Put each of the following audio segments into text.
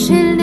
Schild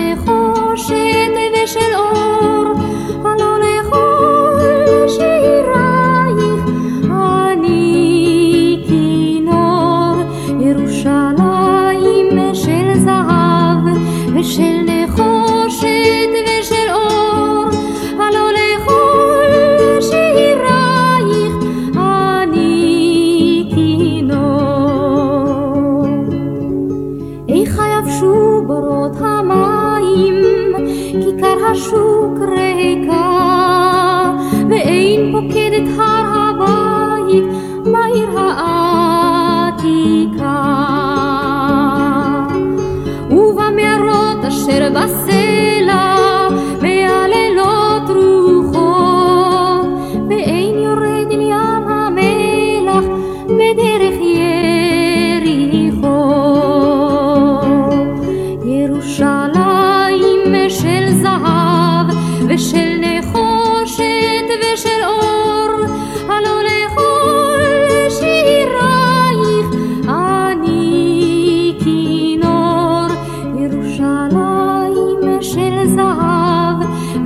השוק ריקה, ואין פוקד את הר הבית, מהעיר העתיקה.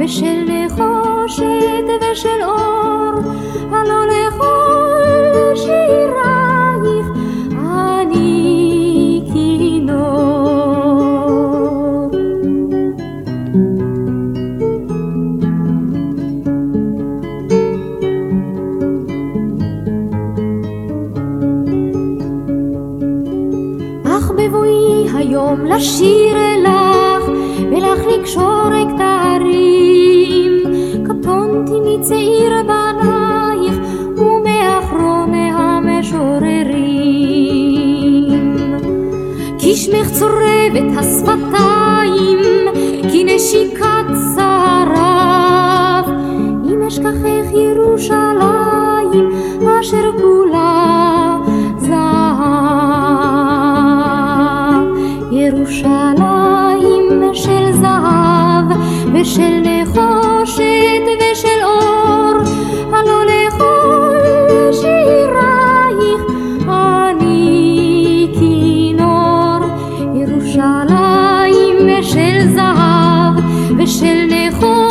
ושל נחושת ושל אור, הלא לכל שירייך אני כינור. אך בבואי היום לשיר אליי שמך צורבת השפתיים, כי נשיקת שרף. אם אשכחך ירושלים, אשר כולה זהב. ירושלים של זהב ושל נכון זהב ושל נכות